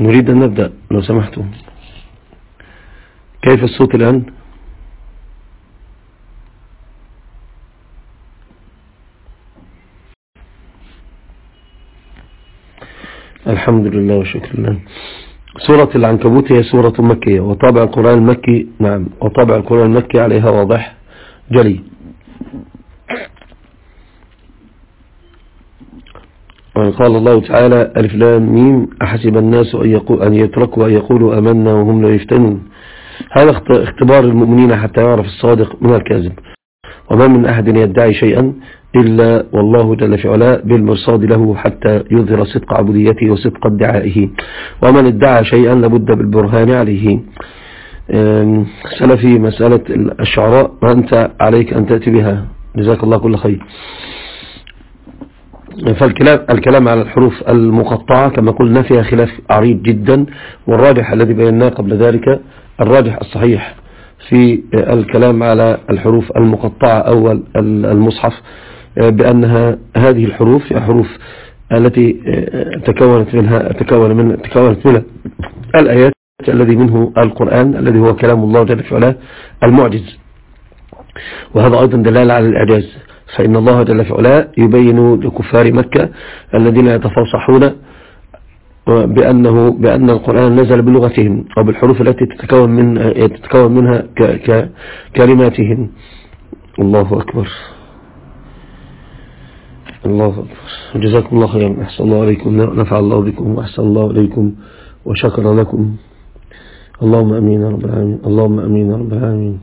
نريد أن نبدأ لو سمحتم. كيف الصوت الآن؟ الحمد لله وشكر الله. سورة العنكبوت هي سورة مكية وطابع القرآن المكي نعم وطابع القرآن المكي عليها واضح. جلي. قال الله تعالى ألف لام ميم أحسب الناس أن, أن يتركوا أن يقولوا أمنا وهم لا يفتنون. هذا اختبار المؤمنين حتى يعرف الصادق من الكاذب. وما من أحد يدعي شيئا إلا والله جل في علاء بالمرصاد له حتى يظهر صدق عبوديته وصدق ادعائه. ومن ادعى شيئا لابد بالبرهان عليه. سلفي مسألة الشعراء ما أنت عليك أن تأتي بها؟ جزاك الله كل خير. فالكلام الكلام على الحروف المقطعة كما قلنا فيها خلاف عريض جدا والراجح الذي بيناه قبل ذلك الراجح الصحيح في الكلام على الحروف المقطعة أو المصحف بأنها هذه الحروف هي حروف التي تكونت منها تكون من تكونت منها الآيات الذي منه القرآن الذي هو كلام الله جل وعلا المعجز. وهذا أيضا دلالة على الإعجاز. فإن الله جل وعلا يبين لكفار مكة الذين يتفاصحون بأنه بأن القرآن نزل بلغتهم أو بالحروف التي تتكون من تتكون منها كلماتهم. الله أكبر. الله أكبر. جزاكم الله خيرا. أحسن الله عليكم. نفع الله بكم وأحسن الله عليكم وشكر لكم. اللهم أمين رب العالمين. اللهم أمين رب العالمين.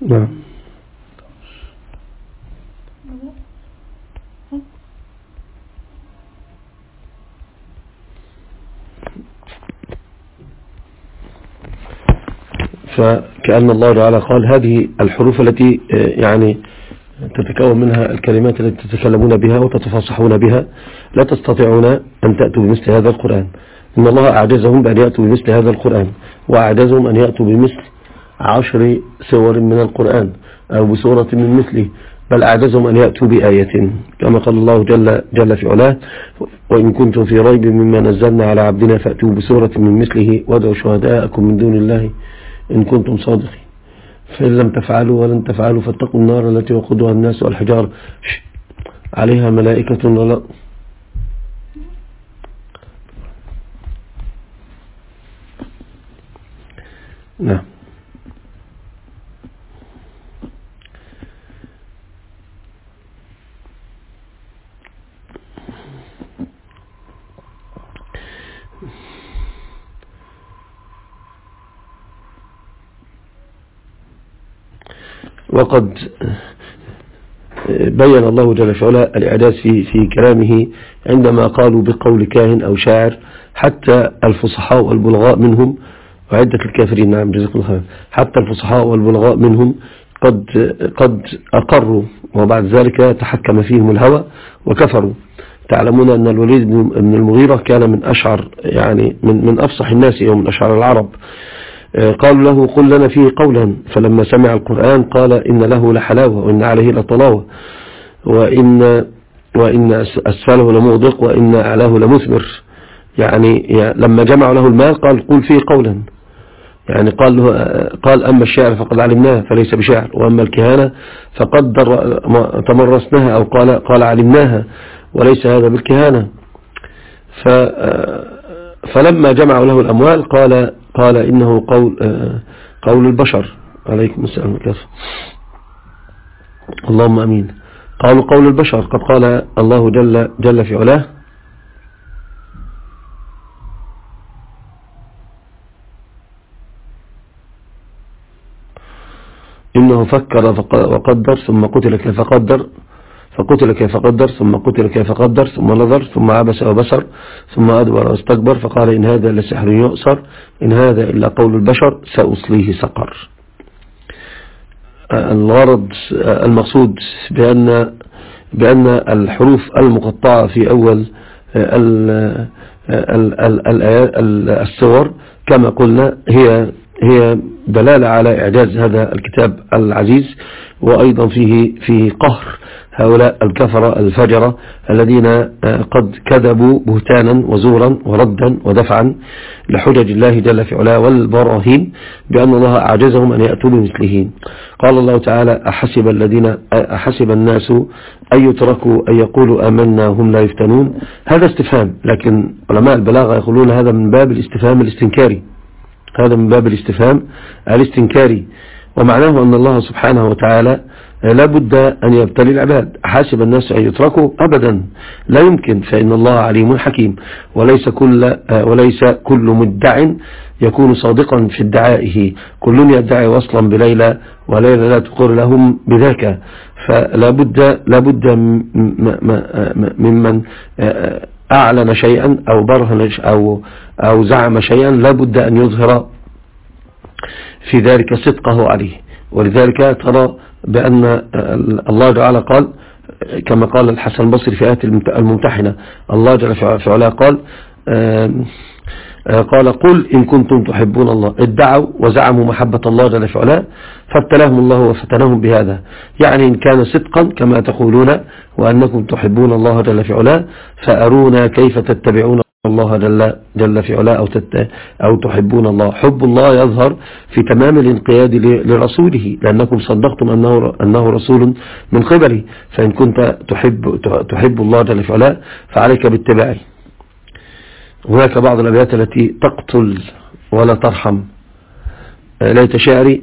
نعم. فكأن الله تعالى قال هذه الحروف التي يعني تتكون منها الكلمات التي تتكلمون بها وتتفاصحون بها لا تستطيعون أن تأتوا بمثل هذا القرآن. إن الله أعجزهم بأن يأتوا بمثل هذا القرآن وأعجزهم أن يأتوا بمثل عشر سور من القرآن أو بسورة من مثله بل أعجزهم أن يأتوا بآية كما قال الله جل, جل في علاه وإن كنتم في ريب مما نزلنا على عبدنا فأتوا بسورة من مثله وادعوا شهداءكم من دون الله إن كنتم صادقين. فإن لم تفعلوا ولن تفعلوا فاتقوا النار التي وقودها الناس والحجار عليها ملائكة ولا نعم. وقد بين الله جل وعلا الإعجاز في, في كلامه عندما قالوا بقول كاهن أو شاعر حتى الفصحاء والبلغاء منهم وعدة الكافرين نعم جزاكم الله خير حتى الفصحاء والبلغاء منهم قد قد أقروا وبعد ذلك تحكم فيهم الهوى وكفروا. تعلمون أن الوليد بن المغيرة كان من أشعر يعني من من أفصح الناس ومن أشعر العرب. قالوا له قل لنا فيه قولا. فلما سمع القرآن قال إن له لحلاوة وإن عليه لطلاوة وإن, وإن أسفله لمغدق وإن أعلاه لمثمر. يعني لما جمعوا له المال قال قل فيه قولا. يعني قال له قال أما الشعر فقد علمناه فليس بشعر وأما الكهانة فقد تمرسناها أو قال, قال علمناها وليس هذا بالكهانة. فلما جمعوا له الأموال قال قال إنه قول قول البشر. عليكم السلام والكافة اللهم أمين. قالوا قول البشر قد قال الله جل, جل في علاه إنه فكر وقدر ثم قتل كيف قدر فقتل كيف قدر ثم قتل كيف قدر ثم نظر ثم عبس وبصر ثم أدبر واستكبر فقال إن هذا لسحر يؤسر إن هذا إلا قول البشر سأصليه سقر. الغرض المقصود بأن بأن الحروف المقطعة في أول السور كما قلنا هي هي دلالة على إعجاز هذا الكتاب العزيز وأيضا فيه فيه قهر هؤلاء الكفرة الفجرة الذين آه، قد كذبوا بهتانا وزورا وردا ودفعا لحجج الله جل في علاه والبراهين بأن الله أعجزهم أن يأتوا بمثله. قال الله تعالى أحسب الذين أحسب الناس أن يتركوا أن يقولوا آمنا هم لا يفتنون. هذا استفهام لكن علماء البلاغة يقولون هذا من باب الاستفهام الاستنكاري. هذا من باب الاستفهام الاستنكاري. ومعناه أن الله سبحانه وتعالى لا بد أن يبتلي العباد. حاسب الناس أن يتركوا أبدا. لا يمكن فإن الله عليم حكيم. وليس كل, وليس كل مدع يكون صادقا في ادعائه. كل يدعي وصلا بليلى وليلى لا تقر لهم بذاك فلا بد, لا بد ممن أعلن شيئا أو برهن أو, أو زعم شيئا لا بد أن يظهر في ذلك صدقه عليه. ولذلك ترى بأن الله تعالى قال كما قال الحسن البصري في آية الممتحنة الله جل في علاه قال قال قل إن كنتم تحبون الله. ادعوا وزعموا محبة الله جل في علاه فابتلاهم الله وفتنهم بهذا. يعني إن كان صدقا كما تقولون وأنكم تحبون الله جل في علاه فأرونا كيف تتبعون الله جل, جل في أو, أو تحبون الله. حب الله يظهر في تمام الانقياد لرسوله لأنكم صدقتم أنه, أنه رسول من قبله. فإن كنت تحب, تحب الله جل في فعليك باتباعه. هناك بعض الأبيات التي تقتل ولا ترحم ليت شعري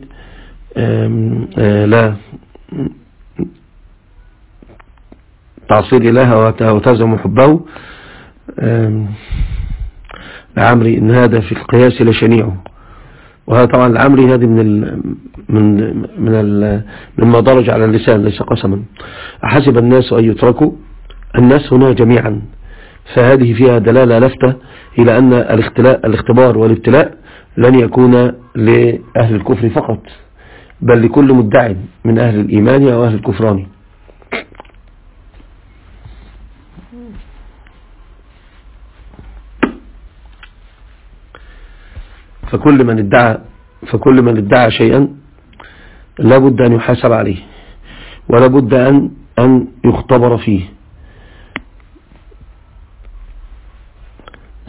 لا تعصير إله وتزم حبه. لعمري إن هذا في القياس لشنيع وهذا طبعا العمري هذه من ال من من ال مما درج على اللسان ليس قسما. أحسب الناس أن يتركوا الناس هنا جميعا. فهذه فيها دلالة لفتة إلى أن الاختبار والابتلاء لن يكون لأهل الكفر فقط بل لكل مدعي من أهل الإيمان أو أهل الكفران. فكل من ادعى فكل من ادعى شيئا لابد أن يحاسب عليه ولابد أن أن يختبر فيه.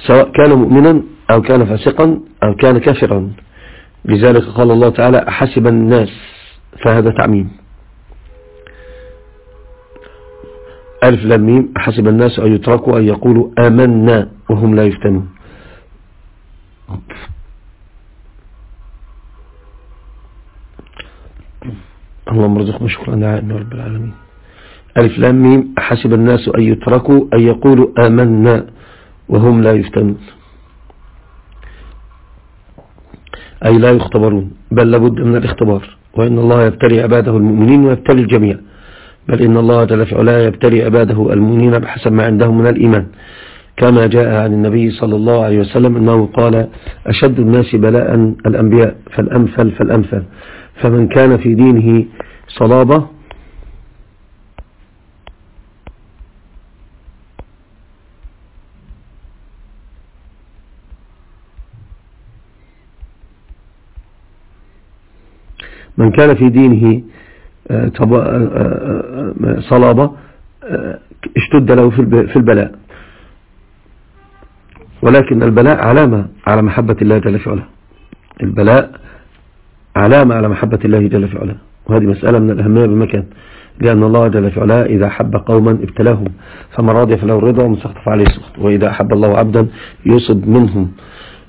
سواء كان مؤمنا أو كان فاسقا أو كان كافرا. لذلك قال الله تعالى أحسب الناس فهذا تعميم. ألف لميم أحسب الناس أن يتركوا أن يقولوا آمنا وهم لا يفتنون. اللهم ارزقنا شكرا دعاء رب العالمين. ألف لام ميم. حسب الناس أن يتركوا أن يقولوا آمنا وهم لا يفتنون. أي لا يختبرون بل لابد من الاختبار وإن الله يبتلي عباده المؤمنين ويبتلي الجميع. بل إن الله جل في علاه يبتلي عباده المؤمنين بحسب ما عندهم من الإيمان. كما جاء عن النبي صلى الله عليه وسلم أنه قال أشد الناس بلاء الأنبياء فالأمثل فالأمثل. فمن كان في دينه صلابة من كان في دينه آه، آه، آه، صلابة اشتد له في البلاء. ولكن البلاء علامة على محبة الله جل في علاه البلاء علامة على محبة الله جل في علاه وهذه مسألة من الأهمية بمكان لأن الله جل في علاه إذا أحب قوما ابتلاهم. فما راضي فله الرضا ومن سخط فعليه السخط وإذا أحب الله عبدا يصب منهم.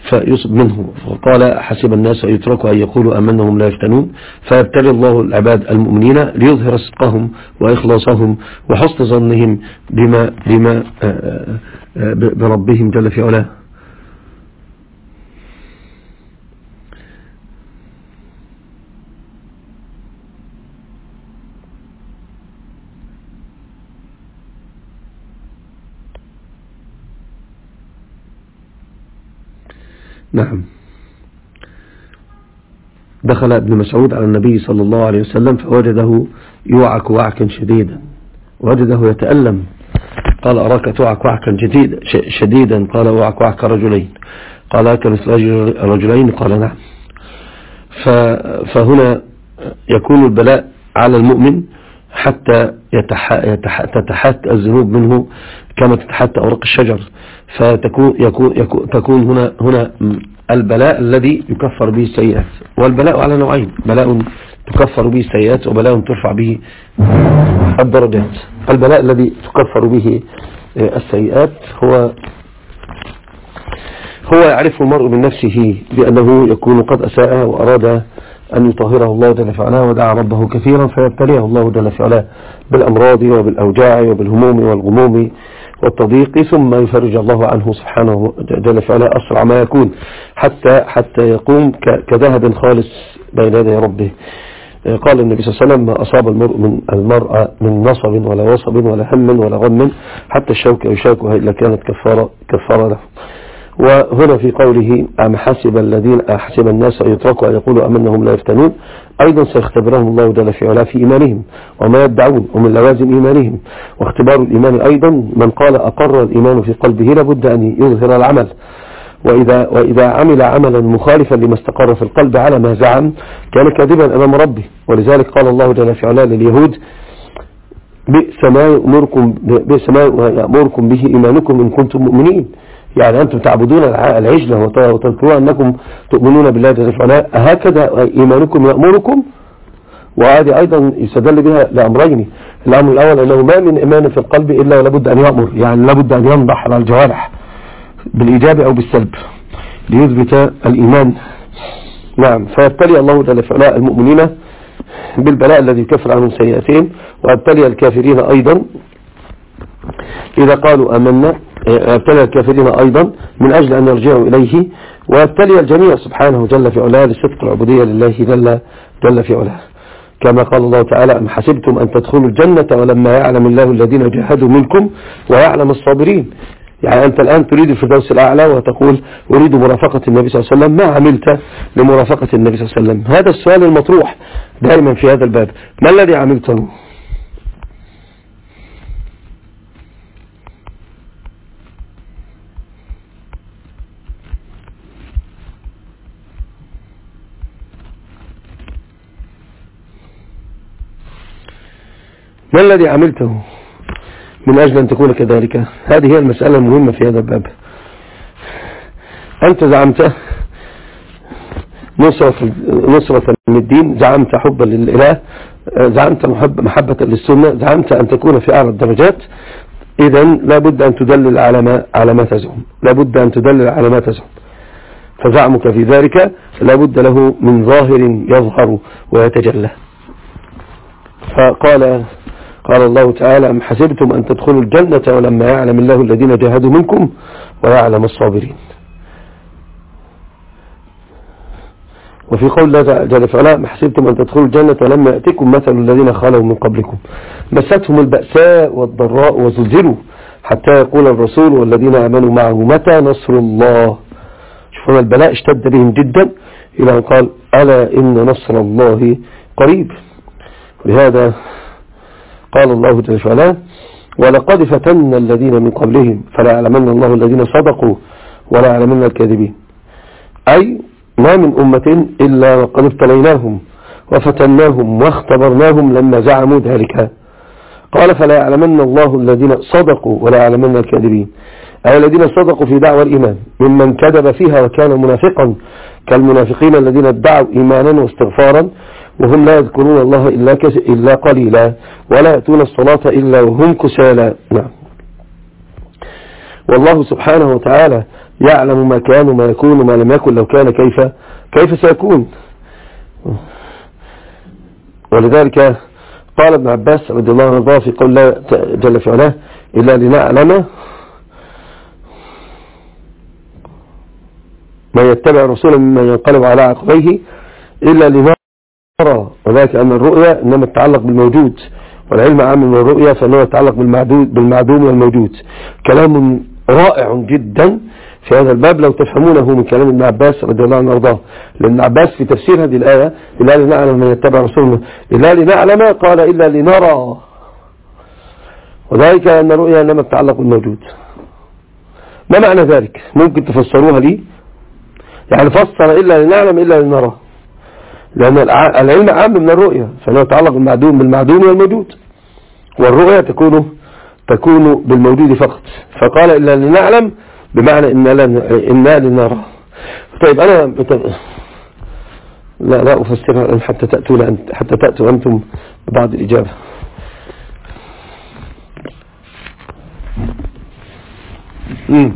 فيصب منه. فقال حسب الناس يتركوا أن يقولوا أمنهم لا يفتنون. فيبتلي الله العباد المؤمنين ليظهر صدقهم وإخلاصهم وحسن ظنهم بما, بما آه، آه، آه، بربهم جل في علاه. نعم. دخل ابن مسعود على النبي صلى الله عليه وسلم فوجده يوعك وعكا شديدا وجده يتألم قال أراك توعك وعكا جديد شديدا؟ قال وعك وعك رجلين. قال أكل رجلين؟ قال نعم. فهنا يكون البلاء على المؤمن حتى تتحت الذنوب منه كما تتحت أوراق الشجر. فتكون يكون يكون تكون هنا هنا البلاء الذي يكفر به السيئات. والبلاء على نوعين. بلاء تكفر به السيئات وبلاء ترفع به الدرجات. البلاء الذي تكفر به السيئات هو هو يعرف المرء من نفسه بأنه يكون قد أساء وأراد أن يطهره الله جل وعلا ودعا ربه كثيرا فيبتليه الله جل وعلا بالأمراض وبالأوجاع وبالهموم والغموم والتضييق ثم يفرج الله عنه سبحانه جل وعلا أسرع ما يكون حتى حتى يقوم كذهب خالص بين يدي ربه. قال النبي صلى الله عليه وسلم ما أصاب المرء من المرأة من نصب ولا وصب ولا هم ولا غم حتى الشوك يشاكها إلا كانت كفارة, كفارة له. وهنا في قوله أم حسب الذين أحسب الناس أن يتركوا أن يقولوا أمنهم لا يفتنون أيضا سيختبرهم الله جل في علا في إيمانهم وما يدعون ومن لوازم إيمانهم. واختبار الإيمان أيضا من قال أقر الإيمان في قلبه لابد أن يظهر العمل. وإذا, وإذا عمل عملا مخالفا لما استقر في القلب على ما زعم كان كاذبا أمام ربه. ولذلك قال الله جل في علا لليهود بئس ما يأمركم, بئس ما يأمركم به إيمانكم إن كنتم مؤمنين. يعني أنتم تعبدون العجلة وتذكرون أنكم تؤمنون بالله وعلا. هكذا إيمانكم يأمركم. وهذه أيضا يستدل بها لأمرين. الأمر الأول أنه ما من إيمان في القلب إلا لابد أن يأمر. يعني لابد أن ينضح على الجوارح بالإيجاب أو بالسلب. ليثبت الإيمان. نعم. فيبتلي الله جل وعلا المؤمنين بالبلاء الذي يكفر عنهم سيئاتهم ويبتلي الكافرين أيضا. إذا قالوا أمنا ابتلى الكافرين أيضا من أجل أن يرجعوا إليه وابتلي الجميع سبحانه جل في علاه لصدق العبودية لله جل, جل في علاه. كما قال الله تعالى أم حسبتم أن تدخلوا الجنة ولما يعلم الله الذين جاهدوا منكم ويعلم الصابرين؟ يعني أنت الآن تريد الفردوس الأعلى وتقول أريد مرافقة النبي صلى الله عليه وسلم ما عملت لمرافقة النبي صلى الله عليه وسلم؟ هذا السؤال المطروح دائما في هذا الباب ما الذي عملته؟ ما الذي عملته من أجل أن تكون كذلك؟ هذه هي المسألة المهمة في هذا الباب. أنت زعمت نصرة, نصرة للدين زعمت حبا للإله زعمت محب محبة للسنة زعمت أن تكون في أعلى الدرجات. إذا لابد أن تدلل على ما, على ما تزعم. لابد أن تدلل على ما تزعم. فزعمك في ذلك لابد له من ظاهر يظهر ويتجلى. فقال قال الله تعالى أم حسبتم أن تدخلوا الجنة ولما يعلم الله الذين جاهدوا منكم ويعلم الصابرين. وفي قول الله جل فعلا ما حسبتم أن تدخلوا الجنة ولما يأتكم مثل الذين خالوا من قبلكم. مستهم البأساء والضراء وزلزلوا حتى يقول الرسول والذين آمنوا معه متى نصر الله؟ شوفوا البلاء اشتد بهم جدا إلى أن قال ألا إن نصر الله قريب. لهذا قال الله جل وعلا ولقد فتنا الذين من قبلهم فلا يعلمن الله الذين صدقوا ولا يعلمن الكاذبين. أي ما من أمة إلا وقد ابتليناهم وفتناهم واختبرناهم لما زعموا ذلك. قال فلا يعلمن الله الذين صدقوا ولا يعلمن الكاذبين. أي الذين صدقوا في دعوة الإيمان ممن كذب فيها وكان منافقا كالمنافقين الذين ادعوا إيمانا واستغفارا وهم لا يذكرون الله إلا, إلا قليلا ولا يأتون الصلاة إلا وهم كسالا نعم. والله سبحانه وتعالى يعلم ما كان وما يكون وما لم يكن لو كان كيف كيف سيكون. ولذلك قال ابن عباس رضي الله عنه في قول الله جل في علاه إلا لنعلم ما يتبع رسولا ممن ينقلب على عقبيه إلا لنعلم نرى وذلك أن الرؤية إنما تتعلق بالموجود والعلم عام من الرؤية فإنه يتعلق بالمعدوم والموجود. كلام رائع جدا في هذا الباب لو تفهمونه من كلام ابن عباس رضي الله عنه وأرضاه. لأن عباس في تفسير هذه الآية إلا لنعلم من يتبع رسوله إلا لنعلم قال إلا لنرى. وذلك أن الرؤيا إنما تتعلق بالموجود. ما معنى ذلك؟ ممكن تفسروها لي؟ يعني فسر إلا لنعلم إلا لنرى. لأن العلم عام من الرؤيا فإنه يتعلق بالمعدوم بالمعدوم والموجود. والرؤيا تكون تكون بالموجود فقط. فقال إلا لنعلم بمعنى إنا لنرى. طيب أنا لا لا أفسرها حتى تأتوا حتى تأتوا أنتم بعد الإجابة. امم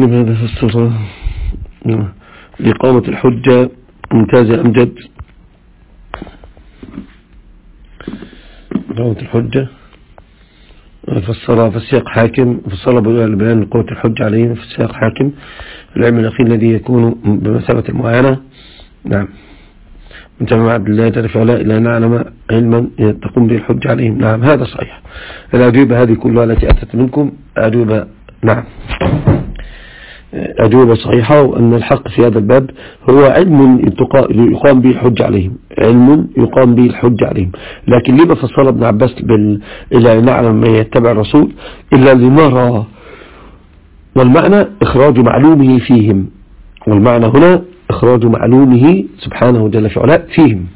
لماذا فسر لإقامة الحجة ممتاز أمجد إقامة الحجة؟ فسرها في السياق حاكم فسرها بيان قوة الحجة عليهم في السياق حاكم العلم الأخير الذي يكون بمثابة المعاينة نعم. من جمع عبد الله جل وعلا إلا نعلم علما تقوم به الحج عليهم. نعم هذا صحيح. الأجوبة هذه كلها التي أتت منكم أجوبة نعم. أجوبة صحيحة وأن الحق في هذا الباب هو علم يقام به الحج عليهم. علم يقام به الحج عليهم. لكن لما فصل ابن عباس بال... إلا نعلم من يتبع الرسول إلا لنرى والمعنى إخراج معلومه فيهم. والمعنى هنا إخراج معلومه سبحانه جل في علاء فيهم.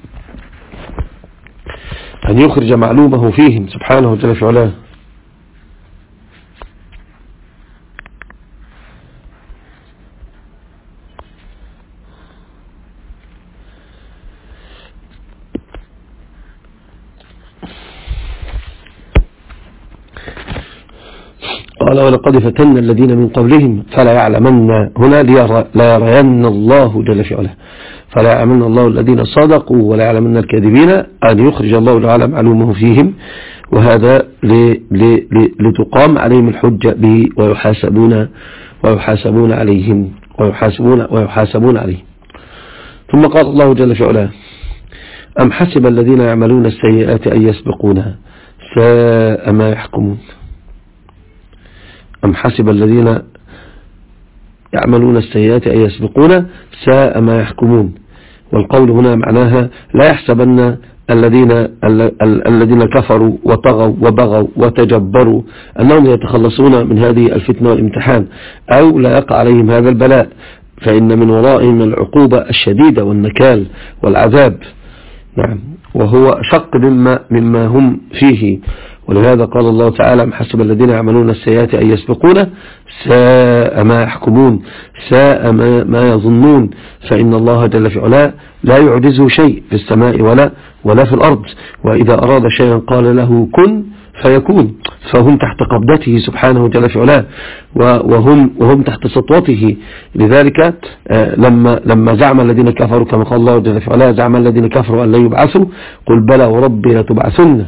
أن يخرج معلومه فيهم سبحانه جل في علاه. قال ولقد فتن الذين من قبلهم فلا يعلمن هنا لا يرين الله جل في علاه فلا يعلمن الله الذين صدقوا ولا يعلمن الكاذبين أن يخرج الله تعالى معلومه فيهم. وهذا لتقام عليهم الحجة به ويحاسبون ويحاسبون عليهم ويحاسبون ويحاسبون عليهم ثم قال الله جل في علاه أم حسب الذين يعملون السيئات أن يسبقونها ساء ما يحكمون. أم حسب الذين يعملون السيئات أن يسبقون ساء ما يحكمون. والقول هنا معناها لا يحسبن الذين الذين كفروا وطغوا وبغوا وتجبروا أنهم يتخلصون من هذه الفتنة والامتحان أو لا يقع عليهم هذا البلاء. فإن من ورائهم العقوبة الشديدة والنكال والعذاب. نعم. وهو شق مما, مما هم فيه. ولهذا قال الله تعالى حسب الذين يعملون السيئات أن يسبقون ساء ما يحكمون ساء ما, ما يظنون. فإن الله جل في علاه لا يعجزه شيء في السماء ولا ولا في الأرض. وإذا أراد شيئا قال له كن فيكون. فهم تحت قبضته سبحانه جل في علاه. وهم, وهم تحت سطوته. لذلك آه، لما, لما زعم الذين كفروا كما قال الله جل في علاه زعم الذين كفروا أن لا يبعثوا. قل بلى وربي لتبعثن.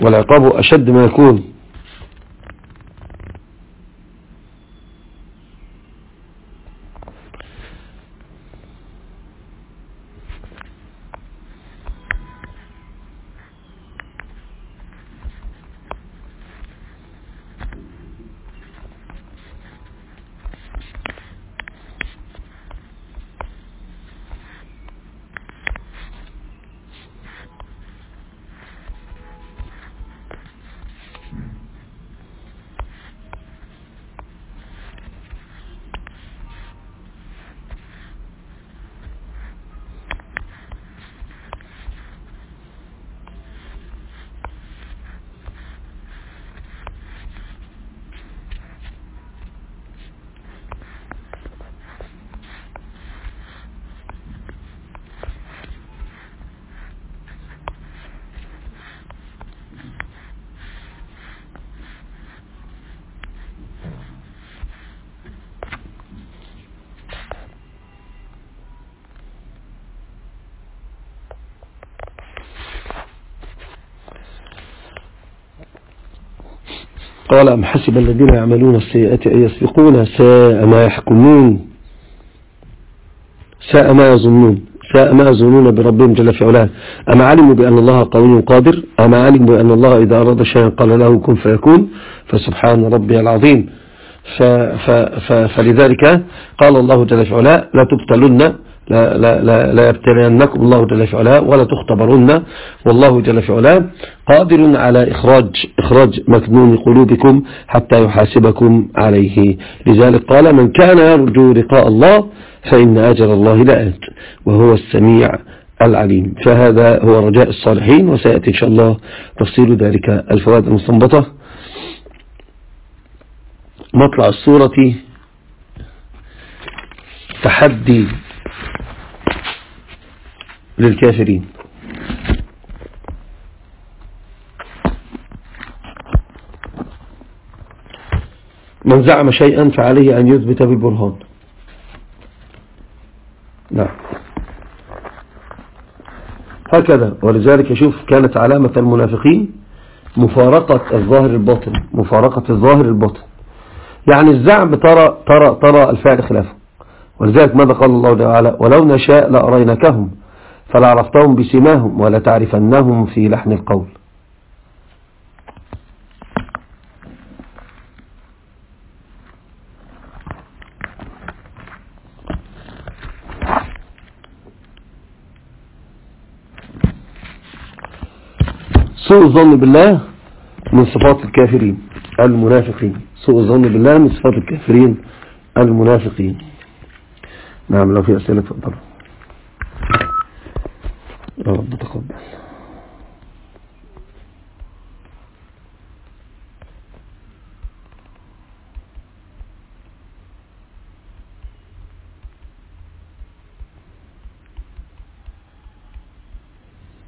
والعقاب أشد ما يكون. قال أم حسب الذين يعملون السيئات أن يسبقون ساء ما يحكمون؟ ساء ما يظنون. ساء ما يظنون بربهم جل في علاه. أما علموا بأن الله قوي قادر؟ أما علموا بأن الله إذا أراد شيئا قال له كن فيكون؟ فسبحان ربي العظيم. ف ف ف فلذلك قال الله جل في علاه لا تبتلن لا, لا, لا, لا يبتلينكم الله جل في علاه ولا تختبرن والله جل في علاه قادر على إخراج, إخراج مكنون قلوبكم حتى يحاسبكم عليه. لذلك قال من كان يرجو لقاء الله فإن أجر الله لآت وهو السميع العليم. فهذا هو رجاء الصالحين وسيأتي إن شاء الله تفصيل ذلك الفوائد المستنبطة. مطلع الصورة تحدي للكافرين. من زعم شيئا فعليه أن يثبت بالبرهان. نعم. هكذا ولذلك شوف كانت علامة المنافقين مفارقة الظاهر الباطن مفارقة الظاهر الباطن. يعني الزعم ترى ترى ترى الفعل خلافه. ولذلك ماذا قال الله تعالى؟ ولو نشاء لأرينكهم فلعرفتهم بسماهم ولا تعرفنهم في لحن القول. سوء الظن بالله من صفات الكافرين المنافقين. سوء الظن بالله من صفات الكافرين المنافقين. نعم لو في أسئلة تفضلوا.